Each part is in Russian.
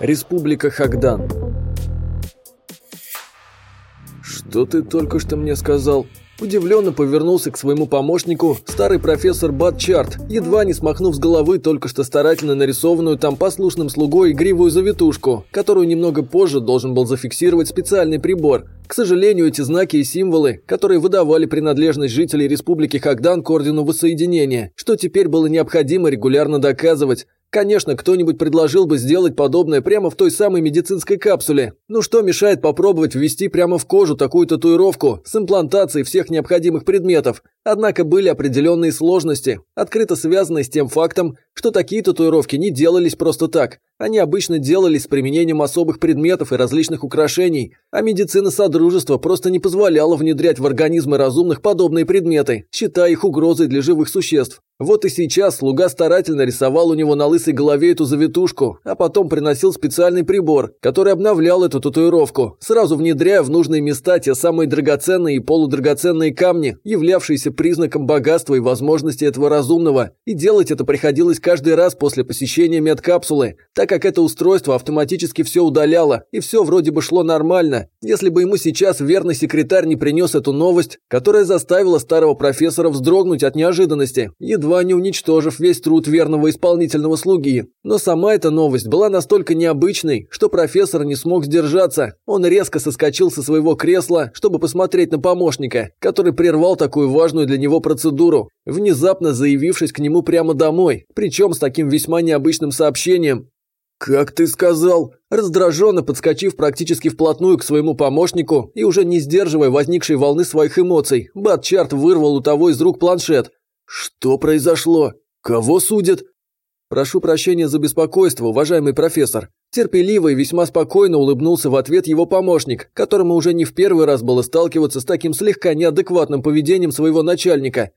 Республика Хагдан «Что ты только что мне сказал?» Удивленно повернулся к своему помощнику старый профессор Батчарт, едва не смахнув с головы только что старательно нарисованную там послушным слугой игривую завитушку, которую немного позже должен был зафиксировать специальный прибор. К сожалению, эти знаки и символы, которые выдавали принадлежность жителей Республики Хагдан к Ордену Воссоединения, что теперь было необходимо регулярно доказывать, Конечно, кто-нибудь предложил бы сделать подобное прямо в той самой медицинской капсуле. Ну что мешает попробовать ввести прямо в кожу такую татуировку с имплантацией всех необходимых предметов? Однако были определенные сложности, открыто связанные с тем фактом, что такие татуировки не делались просто так. Они обычно делались с применением особых предметов и различных украшений, а медицина Содружества просто не позволяла внедрять в организмы разумных подобные предметы, считая их угрозой для живых существ. Вот и сейчас слуга старательно рисовал у него на лысой голове эту завитушку, а потом приносил специальный прибор, который обновлял эту татуировку, сразу внедряя в нужные места те самые драгоценные и полудрагоценные камни, являвшиеся признаком богатства и возможности этого разумного, и делать это приходилось каждый раз после посещения медкапсулы, так как это устройство автоматически все удаляло, и все вроде бы шло нормально, если бы ему сейчас верный секретарь не принес эту новость, которая заставила старого профессора вздрогнуть от неожиданности, едва не уничтожив весь труд верного исполнительного слуги. Но сама эта новость была настолько необычной, что профессор не смог сдержаться. Он резко соскочил со своего кресла, чтобы посмотреть на помощника, который прервал такую важную для него процедуру, внезапно заявившись к нему прямо домой, причем с таким весьма необычным сообщением. «Как ты сказал?» Раздраженно подскочив практически вплотную к своему помощнику и уже не сдерживая возникшей волны своих эмоций, Батчарт вырвал у того из рук планшет. «Что произошло? Кого судят?» «Прошу прощения за беспокойство, уважаемый профессор». Терпеливо и весьма спокойно улыбнулся в ответ его помощник, которому уже не в первый раз было сталкиваться с таким слегка неадекватным поведением своего начальника.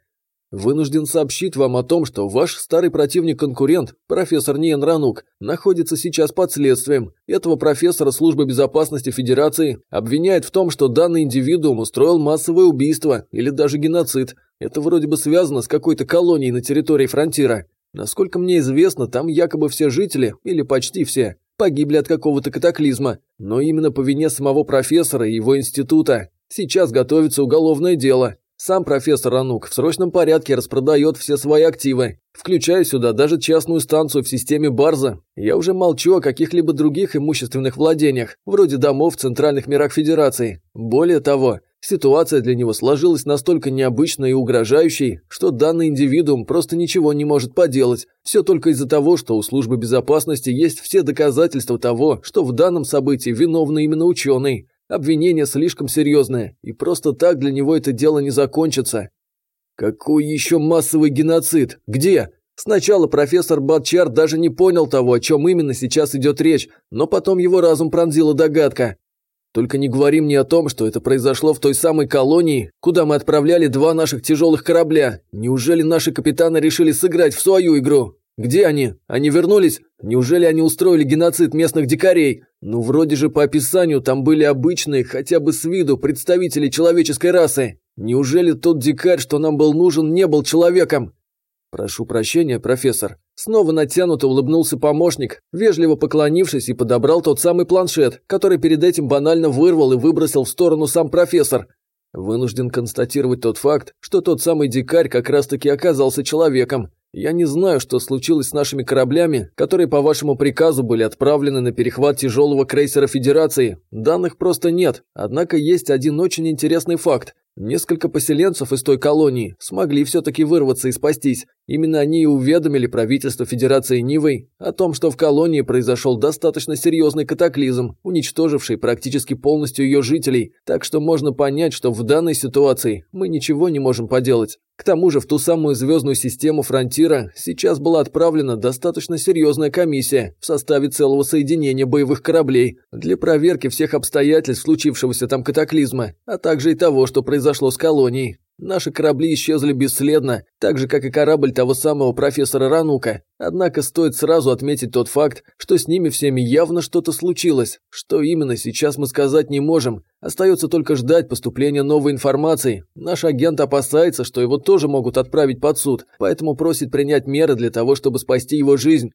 Вынужден сообщить вам о том, что ваш старый противник-конкурент, профессор Ниен Ранук, находится сейчас под следствием. Этого профессора службы безопасности Федерации обвиняет в том, что данный индивидуум устроил массовое убийство или даже геноцид. Это вроде бы связано с какой-то колонией на территории фронтира. Насколько мне известно, там якобы все жители, или почти все, погибли от какого-то катаклизма. Но именно по вине самого профессора и его института. Сейчас готовится уголовное дело. Сам профессор Анук в срочном порядке распродает все свои активы, включая сюда даже частную станцию в системе Барза. Я уже молчу о каких-либо других имущественных владениях, вроде домов в центральных мирах Федерации. Более того, ситуация для него сложилась настолько необычной и угрожающей, что данный индивидуум просто ничего не может поделать. Все только из-за того, что у службы безопасности есть все доказательства того, что в данном событии виновны именно ученый. Обвинение слишком серьезное, и просто так для него это дело не закончится. Какой еще массовый геноцид? Где? Сначала профессор Батчар даже не понял того, о чем именно сейчас идет речь, но потом его разум пронзила догадка. Только не говори мне о том, что это произошло в той самой колонии, куда мы отправляли два наших тяжелых корабля. Неужели наши капитаны решили сыграть в свою игру? Где они? Они вернулись? Неужели они устроили геноцид местных дикарей? Ну, вроде же по описанию там были обычные, хотя бы с виду, представители человеческой расы. Неужели тот дикарь, что нам был нужен, не был человеком? Прошу прощения, профессор. Снова натянуто улыбнулся помощник, вежливо поклонившись и подобрал тот самый планшет, который перед этим банально вырвал и выбросил в сторону сам профессор. Вынужден констатировать тот факт, что тот самый дикарь как раз-таки оказался человеком. Я не знаю, что случилось с нашими кораблями, которые по вашему приказу были отправлены на перехват тяжелого крейсера Федерации. Данных просто нет, однако есть один очень интересный факт. Несколько поселенцев из той колонии смогли все-таки вырваться и спастись. Именно они и уведомили правительство Федерации Нивой о том, что в колонии произошел достаточно серьезный катаклизм, уничтоживший практически полностью ее жителей, так что можно понять, что в данной ситуации мы ничего не можем поделать. К тому же в ту самую звездную систему Фронтира сейчас была отправлена достаточно серьезная комиссия в составе целого соединения боевых кораблей для проверки всех обстоятельств случившегося там катаклизма, а также и того, что произошло с колонией. Наши корабли исчезли бесследно, так же, как и корабль того самого профессора Ранука. Однако стоит сразу отметить тот факт, что с ними всеми явно что-то случилось. Что именно, сейчас мы сказать не можем. Остается только ждать поступления новой информации. Наш агент опасается, что его тоже могут отправить под суд, поэтому просит принять меры для того, чтобы спасти его жизнь.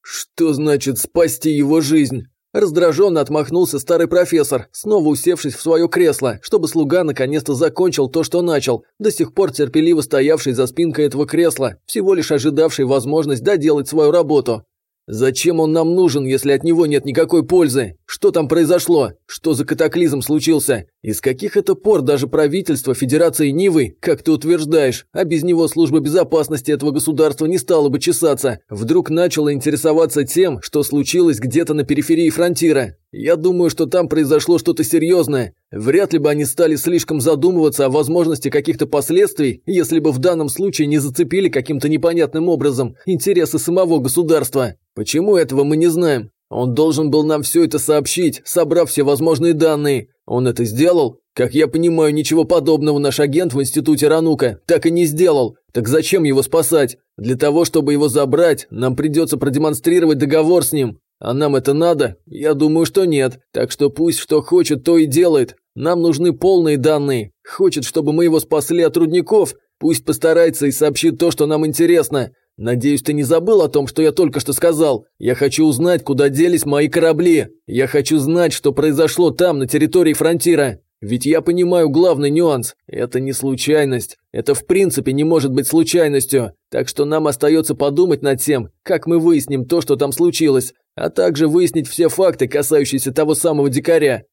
Что значит спасти его жизнь? Раздраженно отмахнулся старый профессор, снова усевшись в свое кресло, чтобы слуга наконец-то закончил то, что начал, до сих пор терпеливо стоявший за спинкой этого кресла, всего лишь ожидавший возможность доделать свою работу. Зачем он нам нужен, если от него нет никакой пользы? Что там произошло? Что за катаклизм случился? Из каких это пор даже правительство Федерации Нивы, как ты утверждаешь, а без него служба безопасности этого государства не стала бы чесаться, вдруг начало интересоваться тем, что случилось где-то на периферии фронтира? Я думаю, что там произошло что-то серьезное. Вряд ли бы они стали слишком задумываться о возможности каких-то последствий, если бы в данном случае не зацепили каким-то непонятным образом интересы самого государства. Почему этого мы не знаем? Он должен был нам все это сообщить, собрав все возможные данные. Он это сделал? Как я понимаю, ничего подобного наш агент в институте Ранука так и не сделал. Так зачем его спасать? Для того, чтобы его забрать, нам придется продемонстрировать договор с ним. А нам это надо? Я думаю, что нет. Так что пусть что хочет, то и делает. Нам нужны полные данные. Хочет, чтобы мы его спасли от рудников? Пусть постарается и сообщит то, что нам интересно. Надеюсь, ты не забыл о том, что я только что сказал. Я хочу узнать, куда делись мои корабли. Я хочу знать, что произошло там, на территории фронтира. Ведь я понимаю главный нюанс. Это не случайность. Это в принципе не может быть случайностью. Так что нам остается подумать над тем, как мы выясним то, что там случилось а также выяснить все факты, касающиеся того самого дикаря.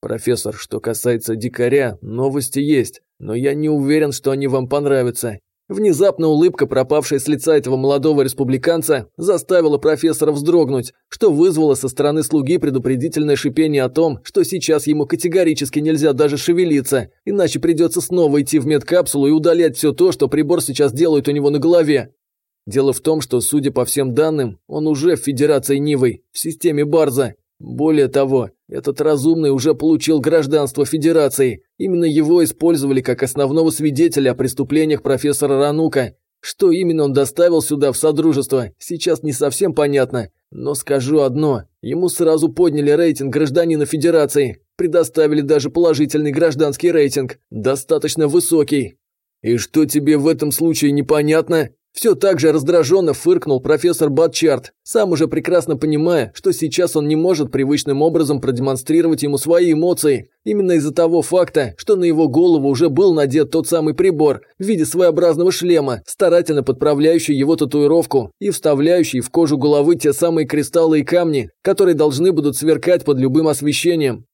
Профессор, что касается дикаря, новости есть, но я не уверен, что они вам понравятся. Внезапно улыбка, пропавшая с лица этого молодого республиканца, заставила профессора вздрогнуть, что вызвало со стороны слуги предупредительное шипение о том, что сейчас ему категорически нельзя даже шевелиться, иначе придется снова идти в медкапсулу и удалять все то, что прибор сейчас делает у него на голове. Дело в том, что, судя по всем данным, он уже в Федерации Нивы, в системе Барза. Более того, этот разумный уже получил гражданство Федерации. Именно его использовали как основного свидетеля о преступлениях профессора Ранука. Что именно он доставил сюда в Содружество, сейчас не совсем понятно. Но скажу одно, ему сразу подняли рейтинг гражданина Федерации, предоставили даже положительный гражданский рейтинг, достаточно высокий. И что тебе в этом случае непонятно? Все так же раздраженно фыркнул профессор Батчарт, сам уже прекрасно понимая, что сейчас он не может привычным образом продемонстрировать ему свои эмоции, именно из-за того факта, что на его голову уже был надет тот самый прибор в виде своеобразного шлема, старательно подправляющий его татуировку и вставляющий в кожу головы те самые кристаллы и камни, которые должны будут сверкать под любым освещением.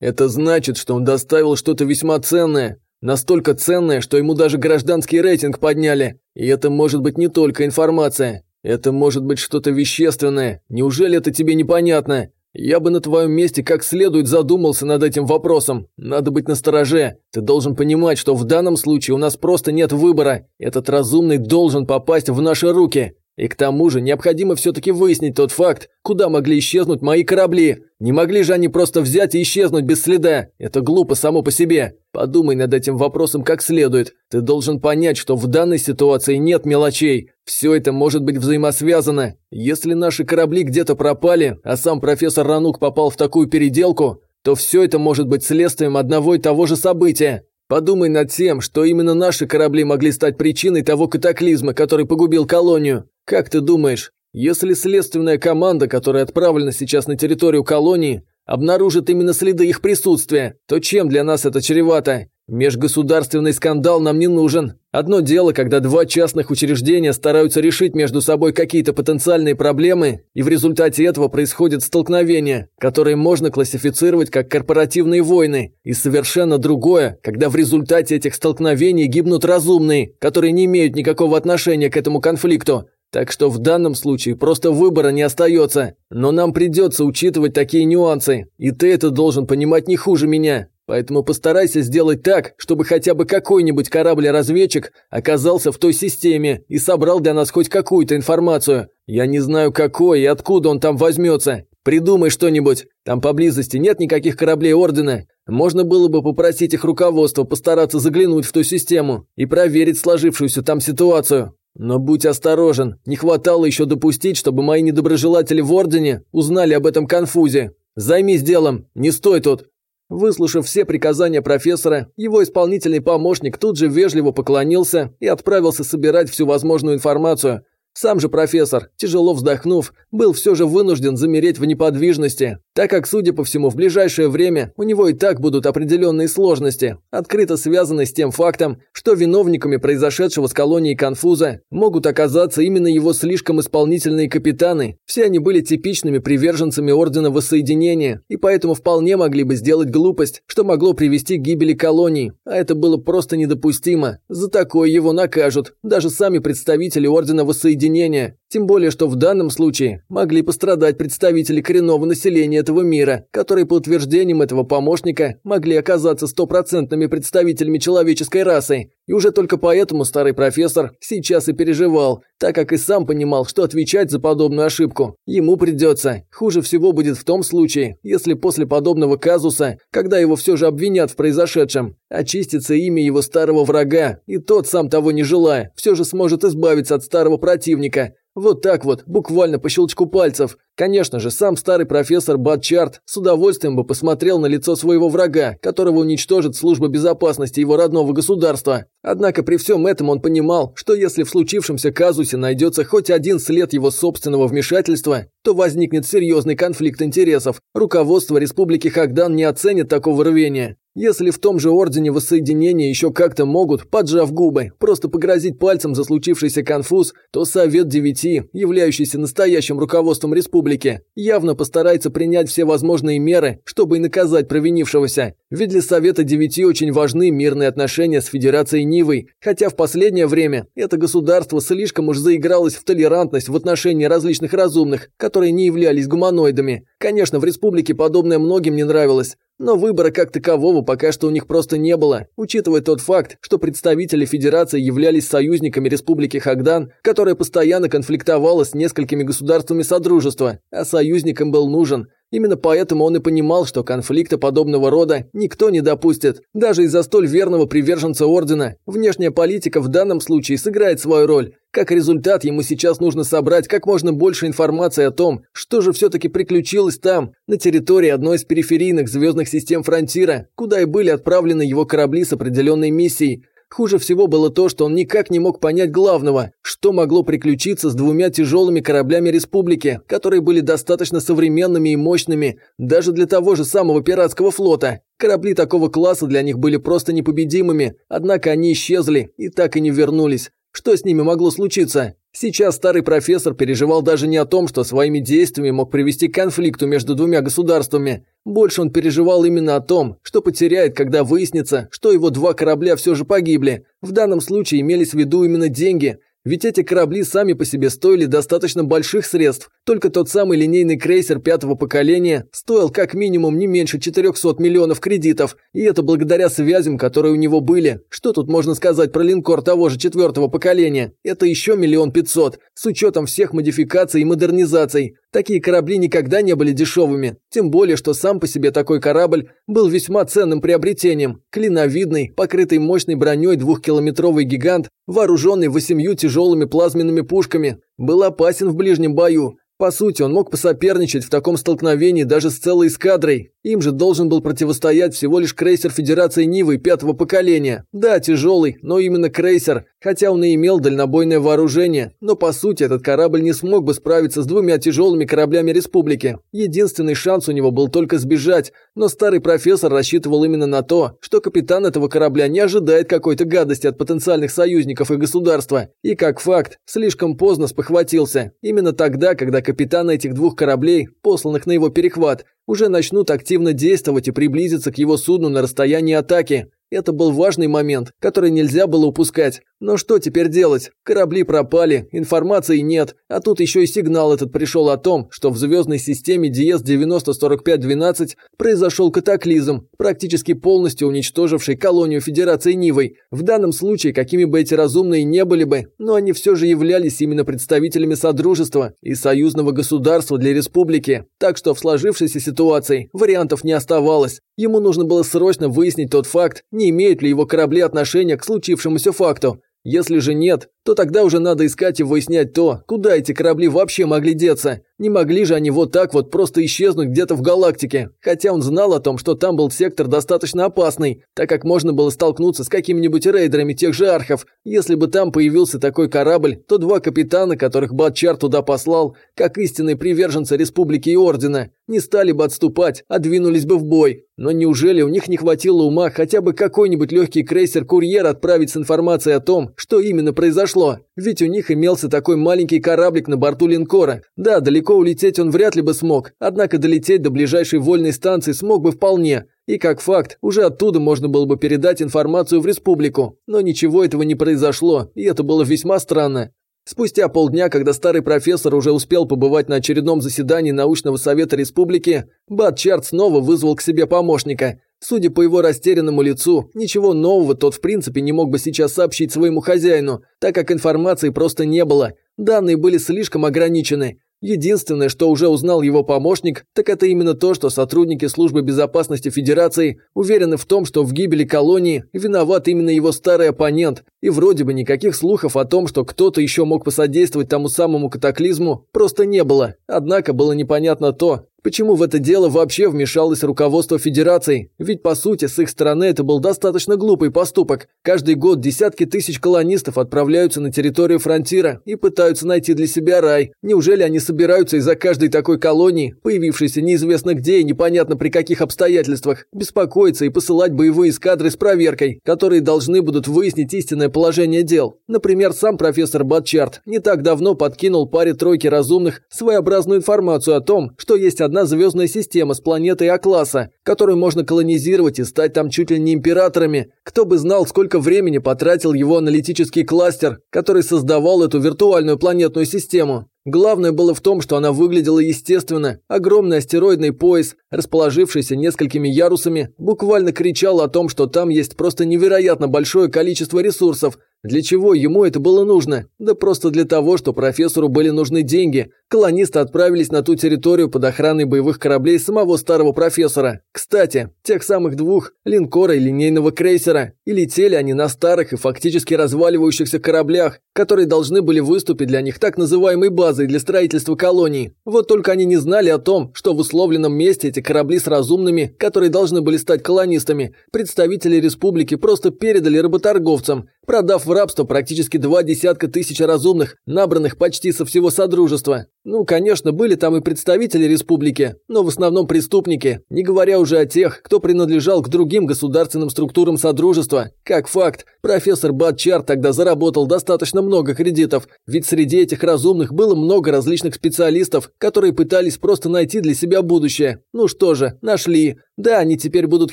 Это значит, что он доставил что-то весьма ценное, Настолько ценное, что ему даже гражданский рейтинг подняли. И это может быть не только информация. Это может быть что-то вещественное. Неужели это тебе непонятно? Я бы на твоем месте как следует задумался над этим вопросом. Надо быть настороже. Ты должен понимать, что в данном случае у нас просто нет выбора. Этот разумный должен попасть в наши руки. И к тому же необходимо все-таки выяснить тот факт, куда могли исчезнуть мои корабли. Не могли же они просто взять и исчезнуть без следа. Это глупо само по себе. Подумай над этим вопросом как следует. Ты должен понять, что в данной ситуации нет мелочей. Все это может быть взаимосвязано. Если наши корабли где-то пропали, а сам профессор Ранук попал в такую переделку, то все это может быть следствием одного и того же события. Подумай над тем, что именно наши корабли могли стать причиной того катаклизма, который погубил колонию. Как ты думаешь, если следственная команда, которая отправлена сейчас на территорию колонии, обнаружит именно следы их присутствия, то чем для нас это чревато? Межгосударственный скандал нам не нужен. Одно дело, когда два частных учреждения стараются решить между собой какие-то потенциальные проблемы, и в результате этого происходит столкновение, которое можно классифицировать как корпоративные войны. И совершенно другое, когда в результате этих столкновений гибнут разумные, которые не имеют никакого отношения к этому конфликту. Так что в данном случае просто выбора не остается. Но нам придется учитывать такие нюансы, и ты это должен понимать не хуже меня. Поэтому постарайся сделать так, чтобы хотя бы какой-нибудь корабль-разведчик оказался в той системе и собрал для нас хоть какую-то информацию. Я не знаю какой и откуда он там возьмется. Придумай что-нибудь. Там поблизости нет никаких кораблей Ордена. Можно было бы попросить их руководство постараться заглянуть в ту систему и проверить сложившуюся там ситуацию. Но будь осторожен, не хватало еще допустить, чтобы мои недоброжелатели в Ордене узнали об этом конфузе. Займись делом, не стой тут. Выслушав все приказания профессора, его исполнительный помощник тут же вежливо поклонился и отправился собирать всю возможную информацию, сам же профессор, тяжело вздохнув, был все же вынужден замереть в неподвижности, так как, судя по всему, в ближайшее время у него и так будут определенные сложности, открыто связанные с тем фактом, что виновниками произошедшего с колонией конфуза могут оказаться именно его слишком исполнительные капитаны. Все они были типичными приверженцами Ордена Воссоединения, и поэтому вполне могли бы сделать глупость, что могло привести к гибели колонии, а это было просто недопустимо. За такое его накажут, даже сами представители Ордена Воссоединения объединения, тем более, что в данном случае могли пострадать представители коренного населения этого мира, которые по утверждениям этого помощника могли оказаться стопроцентными представителями человеческой расы. И уже только поэтому старый профессор сейчас и переживал, так как и сам понимал, что отвечать за подобную ошибку ему придется. Хуже всего будет в том случае, если после подобного казуса, когда его все же обвинят в произошедшем, очистится имя его старого врага, и тот, сам того не желая, все же сможет избавиться от старого противника, вот так вот, буквально по щелчку пальцев. Конечно же, сам старый профессор Батчарт с удовольствием бы посмотрел на лицо своего врага, которого уничтожит служба безопасности его родного государства. Однако при всем этом он понимал, что если в случившемся казусе найдется хоть один след его собственного вмешательства, то возникнет серьезный конфликт интересов. Руководство Республики Хагдан не оценит такого рвения. Если в том же Ордене Воссоединения еще как-то могут, поджав губы, просто погрозить пальцем за случившийся конфуз, то Совет Девяти, являющийся настоящим руководством республики, явно постарается принять все возможные меры, чтобы и наказать провинившегося. Ведь для Совета Девяти очень важны мирные отношения с Федерацией Нивой, хотя в последнее время это государство слишком уж заигралось в толерантность в отношении различных разумных, которые не являлись гуманоидами. Конечно, в республике подобное многим не нравилось, но выбора как такового пока что у них просто не было, учитывая тот факт, что представители Федерации являлись союзниками Республики Хагдан, которая постоянно конфликтовала с несколькими государствами Содружества, а союзникам был нужен Именно поэтому он и понимал, что конфликта подобного рода никто не допустит, даже из-за столь верного приверженца Ордена. Внешняя политика в данном случае сыграет свою роль. Как результат, ему сейчас нужно собрать как можно больше информации о том, что же все-таки приключилось там, на территории одной из периферийных звездных систем Фронтира, куда и были отправлены его корабли с определенной миссией. Хуже всего было то, что он никак не мог понять главного, что могло приключиться с двумя тяжелыми кораблями Республики, которые были достаточно современными и мощными даже для того же самого пиратского флота. Корабли такого класса для них были просто непобедимыми, однако они исчезли и так и не вернулись. Что с ними могло случиться? Сейчас старый профессор переживал даже не о том, что своими действиями мог привести к конфликту между двумя государствами. Больше он переживал именно о том, что потеряет, когда выяснится, что его два корабля все же погибли. В данном случае имелись в виду именно деньги – ведь эти корабли сами по себе стоили достаточно больших средств. Только тот самый линейный крейсер пятого поколения стоил как минимум не меньше 400 миллионов кредитов. И это благодаря связям, которые у него были. Что тут можно сказать про линкор того же четвертого поколения? Это еще миллион пятьсот, с учетом всех модификаций и модернизаций. Такие корабли никогда не были дешевыми, тем более, что сам по себе такой корабль был весьма ценным приобретением. Клиновидный, покрытый мощной броней двухкилометровый гигант, вооруженный восемью тяжелыми плазменными пушками, был опасен в ближнем бою. По сути, он мог посоперничать в таком столкновении даже с целой эскадрой. Им же должен был противостоять всего лишь крейсер Федерации Нивы пятого поколения. Да, тяжелый, но именно крейсер, хотя он и имел дальнобойное вооружение, но по сути этот корабль не смог бы справиться с двумя тяжелыми кораблями Республики. Единственный шанс у него был только сбежать, но старый профессор рассчитывал именно на то, что капитан этого корабля не ожидает какой-то гадости от потенциальных союзников и государства. И как факт, слишком поздно спохватился. Именно тогда, когда капитаны этих двух кораблей, посланных на его перехват, уже начнут активно действовать и приблизиться к его судну на расстоянии атаки. Это был важный момент, который нельзя было упускать. Но что теперь делать? Корабли пропали, информации нет, а тут еще и сигнал этот пришел о том, что в звездной системе Диез 904512 произошел катаклизм, практически полностью уничтоживший колонию Федерации Нивой. В данном случае, какими бы эти разумные не были бы, но они все же являлись именно представителями Содружества и союзного государства для республики. Так что в сложившейся ситуации вариантов не оставалось. Ему нужно было срочно выяснить тот факт, не имеют ли его корабли отношения к случившемуся факту. Если же нет, то тогда уже надо искать и выяснять то, куда эти корабли вообще могли деться. Не могли же они вот так вот просто исчезнуть где-то в галактике. Хотя он знал о том, что там был сектор достаточно опасный, так как можно было столкнуться с какими-нибудь рейдерами тех же архов. Если бы там появился такой корабль, то два капитана, которых Батчар туда послал, как истинные приверженцы Республики и Ордена, не стали бы отступать, а двинулись бы в бой. Но неужели у них не хватило ума хотя бы какой-нибудь легкий крейсер-курьер отправить с информацией о том, что именно произошло? Ведь у них имелся такой маленький кораблик на борту линкора. Да, далеко Далеко улететь он вряд ли бы смог, однако долететь до ближайшей вольной станции смог бы вполне. И как факт, уже оттуда можно было бы передать информацию в республику. Но ничего этого не произошло, и это было весьма странно. Спустя полдня, когда старый профессор уже успел побывать на очередном заседании научного совета республики, Бат Чарт снова вызвал к себе помощника. Судя по его растерянному лицу, ничего нового тот в принципе не мог бы сейчас сообщить своему хозяину, так как информации просто не было. Данные были слишком ограничены. Единственное, что уже узнал его помощник, так это именно то, что сотрудники службы безопасности Федерации уверены в том, что в гибели колонии виноват именно его старый оппонент, и вроде бы никаких слухов о том, что кто-то еще мог посодействовать тому самому катаклизму, просто не было. Однако было непонятно то, Почему в это дело вообще вмешалось руководство Федерации? Ведь по сути с их стороны это был достаточно глупый поступок. Каждый год десятки тысяч колонистов отправляются на территорию фронтира и пытаются найти для себя рай. Неужели они собираются из-за каждой такой колонии, появившейся неизвестно где и непонятно при каких обстоятельствах, беспокоиться и посылать боевые эскадры с проверкой, которые должны будут выяснить истинное положение дел? Например, сам профессор Батчарт не так давно подкинул паре тройки разумных своеобразную информацию о том, что есть одна звездная система с планетой А-класса, которую можно колонизировать и стать там чуть ли не императорами. Кто бы знал, сколько времени потратил его аналитический кластер, который создавал эту виртуальную планетную систему. Главное было в том, что она выглядела естественно. Огромный астероидный пояс, расположившийся несколькими ярусами, буквально кричал о том, что там есть просто невероятно большое количество ресурсов, для чего ему это было нужно? Да просто для того, что профессору были нужны деньги. Колонисты отправились на ту территорию под охраной боевых кораблей самого старого профессора. Кстати, тех самых двух, линкора и линейного крейсера. И летели они на старых и фактически разваливающихся кораблях, которые должны были выступить для них так называемой базой для строительства колоний. Вот только они не знали о том, что в условленном месте эти корабли с разумными, которые должны были стать колонистами, представители республики просто передали работорговцам, продав в рабство практически два десятка тысяч разумных, набранных почти со всего Содружества. Ну, конечно, были там и представители республики, но в основном преступники, не говоря уже о тех, кто принадлежал к другим государственным структурам Содружества. Как факт, профессор Батчар тогда заработал достаточно много кредитов, ведь среди этих разумных было много различных специалистов, которые пытались просто найти для себя будущее. Ну что же, нашли. Да, они теперь будут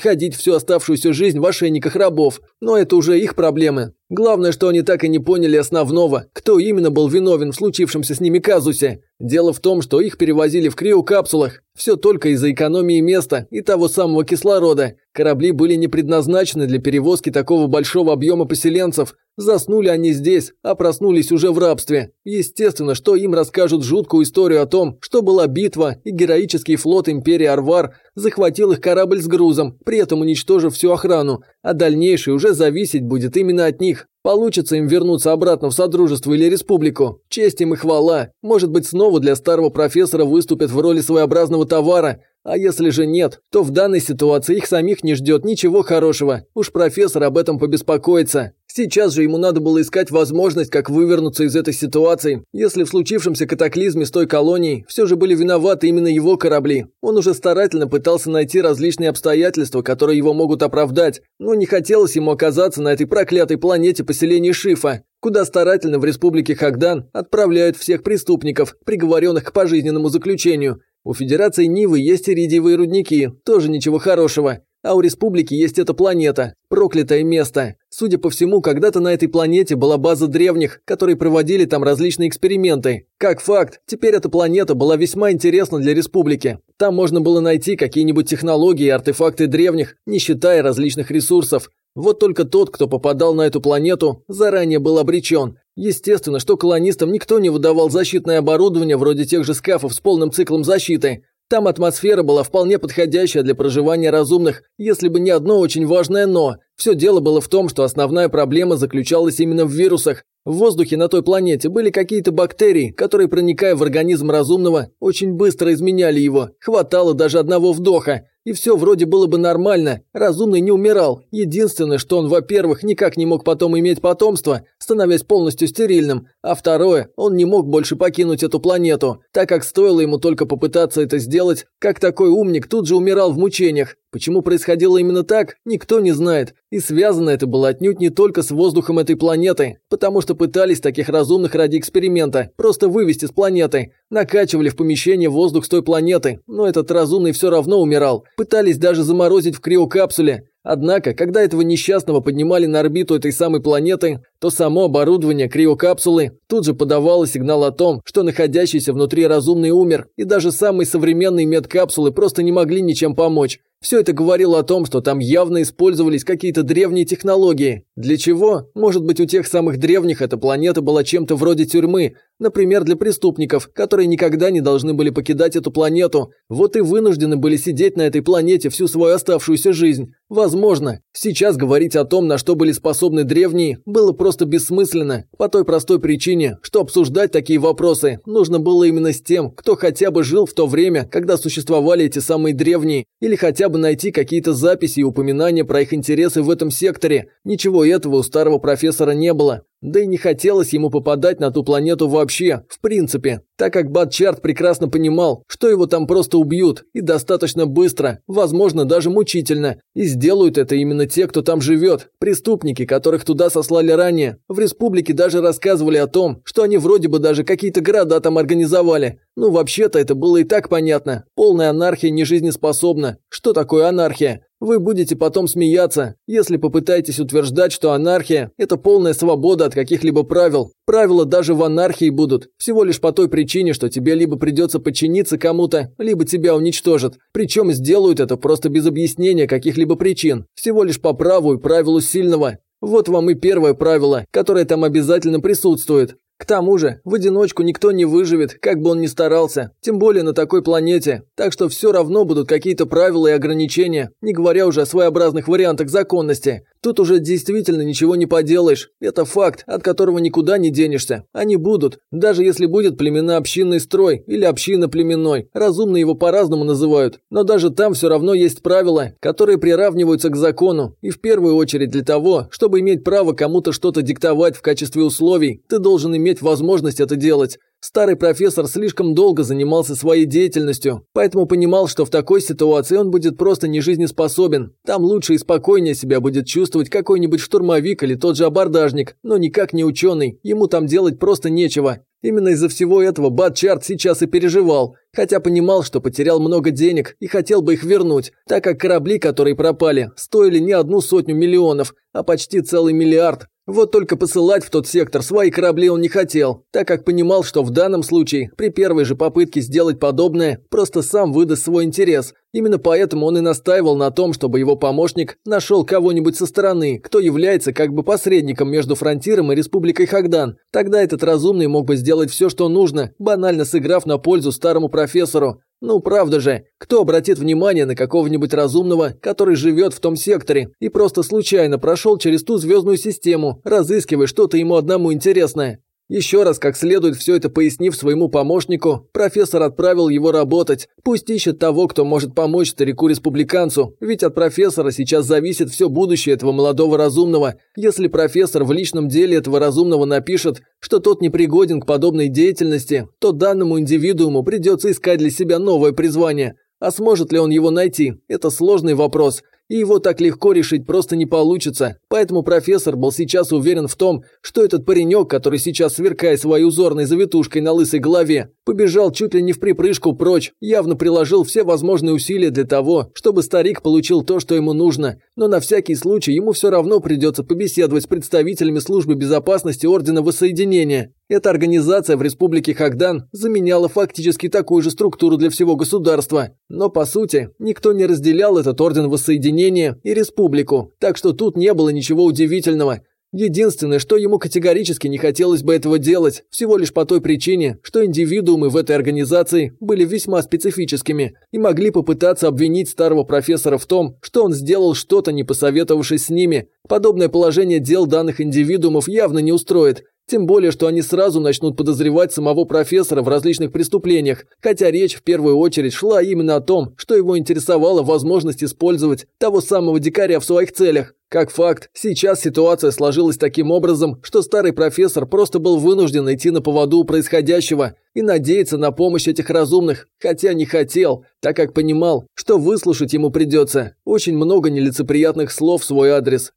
ходить всю оставшуюся жизнь в ошейниках рабов, но это уже их проблемы. Главное, что они так и не поняли основного, кто именно был виновен в случившемся с ними казусе. Дело в том, что их перевозили в криокапсулах, все только из-за экономии места и того самого кислорода. Корабли были не предназначены для перевозки такого большого объема поселенцев. Заснули они здесь, а проснулись уже в рабстве. Естественно, что им расскажут жуткую историю о том, что была битва, и героический флот Империи Арвар захватил их корабль с грузом, при этом уничтожив всю охрану, а дальнейшее уже зависеть будет именно от них. Получится им вернуться обратно в Содружество или Республику. Честь им и хвала. Может быть, снова для старого профессора выступят в роли своеобразного товара. А если же нет, то в данной ситуации их самих не ждет ничего хорошего. Уж профессор об этом побеспокоится. Сейчас же ему надо было искать возможность, как вывернуться из этой ситуации, если в случившемся катаклизме с той колонией все же были виноваты именно его корабли. Он уже старательно пытался найти различные обстоятельства, которые его могут оправдать, но не хотелось ему оказаться на этой проклятой планете поселения Шифа, куда старательно в республике Хагдан отправляют всех преступников, приговоренных к пожизненному заключению. У Федерации Нивы есть иридиевые рудники, тоже ничего хорошего. А у республики есть эта планета, проклятое место. Судя по всему, когда-то на этой планете была база древних, которые проводили там различные эксперименты. Как факт, теперь эта планета была весьма интересна для республики. Там можно было найти какие-нибудь технологии и артефакты древних, не считая различных ресурсов. Вот только тот, кто попадал на эту планету, заранее был обречен. Естественно, что колонистам никто не выдавал защитное оборудование вроде тех же скафов с полным циклом защиты. Там атмосфера была вполне подходящая для проживания разумных, если бы не одно очень важное «но». Все дело было в том, что основная проблема заключалась именно в вирусах. В воздухе на той планете были какие-то бактерии, которые, проникая в организм разумного, очень быстро изменяли его. Хватало даже одного вдоха. И все вроде было бы нормально, разумный не умирал. Единственное, что он, во-первых, никак не мог потом иметь потомство, становясь полностью стерильным, а второе, он не мог больше покинуть эту планету, так как стоило ему только попытаться это сделать, как такой умник тут же умирал в мучениях. Почему происходило именно так, никто не знает. И связано это было отнюдь не только с воздухом этой планеты, потому что пытались таких разумных ради эксперимента просто вывести с планеты. Накачивали в помещение воздух с той планеты, но этот разумный все равно умирал. Пытались даже заморозить в криокапсуле. Однако, когда этого несчастного поднимали на орбиту этой самой планеты, то само оборудование криокапсулы тут же подавало сигнал о том, что находящийся внутри разумный умер, и даже самые современные медкапсулы просто не могли ничем помочь. Все это говорило о том, что там явно использовались какие-то древние технологии. Для чего? Может быть, у тех самых древних эта планета была чем-то вроде тюрьмы, например, для преступников, которые никогда не должны были покидать эту планету, вот и вынуждены были сидеть на этой планете всю свою оставшуюся жизнь. Возможно, сейчас говорить о том, на что были способны древние, было просто бессмысленно, по той простой причине, что обсуждать такие вопросы нужно было именно с тем, кто хотя бы жил в то время, когда существовали эти самые древние, или хотя бы найти какие-то записи и упоминания про их интересы в этом секторе. Ничего этого у старого профессора не было. Да и не хотелось ему попадать на ту планету вообще, в принципе, так как Батчарт прекрасно понимал, что его там просто убьют, и достаточно быстро, возможно, даже мучительно. И сделают это именно те, кто там живет, преступники, которых туда сослали ранее. В республике даже рассказывали о том, что они вроде бы даже какие-то города там организовали. Ну, вообще-то это было и так понятно. Полная анархия не жизнеспособна. Что такое анархия? Вы будете потом смеяться, если попытаетесь утверждать, что анархия – это полная свобода от каких-либо правил. Правила даже в анархии будут, всего лишь по той причине, что тебе либо придется подчиниться кому-то, либо тебя уничтожат. Причем сделают это просто без объяснения каких-либо причин, всего лишь по праву и правилу сильного. Вот вам и первое правило, которое там обязательно присутствует. К тому же, в одиночку никто не выживет, как бы он ни старался, тем более на такой планете, так что все равно будут какие-то правила и ограничения, не говоря уже о своеобразных вариантах законности. Тут уже действительно ничего не поделаешь. Это факт, от которого никуда не денешься. Они будут, даже если будет племенно-общинный строй или община-племенной. Разумно его по-разному называют. Но даже там все равно есть правила, которые приравниваются к закону. И в первую очередь для того, чтобы иметь право кому-то что-то диктовать в качестве условий, ты должен иметь возможность это делать. Старый профессор слишком долго занимался своей деятельностью, поэтому понимал, что в такой ситуации он будет просто не жизнеспособен. Там лучше и спокойнее себя будет чувствовать какой-нибудь штурмовик или тот же абордажник, но никак не ученый, ему там делать просто нечего. Именно из-за всего этого Батчарт сейчас и переживал, хотя понимал, что потерял много денег и хотел бы их вернуть, так как корабли, которые пропали, стоили не одну сотню миллионов, а почти целый миллиард. Вот только посылать в тот сектор свои корабли он не хотел, так как понимал, что в данном случае, при первой же попытке сделать подобное, просто сам выдаст свой интерес. Именно поэтому он и настаивал на том, чтобы его помощник нашел кого-нибудь со стороны, кто является как бы посредником между Фронтиром и Республикой Хагдан. Тогда этот разумный мог бы сделать все, что нужно, банально сыграв на пользу старому профессору. Ну, правда же, кто обратит внимание на какого-нибудь разумного, который живет в том секторе и просто случайно прошел через ту звездную систему, разыскивая что-то ему одному интересное? Еще раз, как следует все это пояснив своему помощнику, профессор отправил его работать. Пусть ищет того, кто может помочь старику-республиканцу, ведь от профессора сейчас зависит все будущее этого молодого разумного. Если профессор в личном деле этого разумного напишет, что тот не пригоден к подобной деятельности, то данному индивидууму придется искать для себя новое призвание. А сможет ли он его найти? Это сложный вопрос и его так легко решить просто не получится. Поэтому профессор был сейчас уверен в том, что этот паренек, который сейчас сверкает своей узорной завитушкой на лысой голове, Побежал чуть ли не в припрыжку прочь, явно приложил все возможные усилия для того, чтобы старик получил то, что ему нужно. Но на всякий случай ему все равно придется побеседовать с представителями службы безопасности Ордена Воссоединения. Эта организация в Республике Хагдан заменяла фактически такую же структуру для всего государства. Но по сути, никто не разделял этот Орден Воссоединения и Республику, так что тут не было ничего удивительного. Единственное, что ему категорически не хотелось бы этого делать, всего лишь по той причине, что индивидуумы в этой организации были весьма специфическими и могли попытаться обвинить старого профессора в том, что он сделал что-то, не посоветовавшись с ними. Подобное положение дел данных индивидуумов явно не устроит, тем более, что они сразу начнут подозревать самого профессора в различных преступлениях, хотя речь в первую очередь шла именно о том, что его интересовала возможность использовать того самого дикаря в своих целях. Как факт, сейчас ситуация сложилась таким образом, что старый профессор просто был вынужден идти на поводу происходящего и надеяться на помощь этих разумных, хотя не хотел, так как понимал, что выслушать ему придется очень много нелицеприятных слов в свой адрес,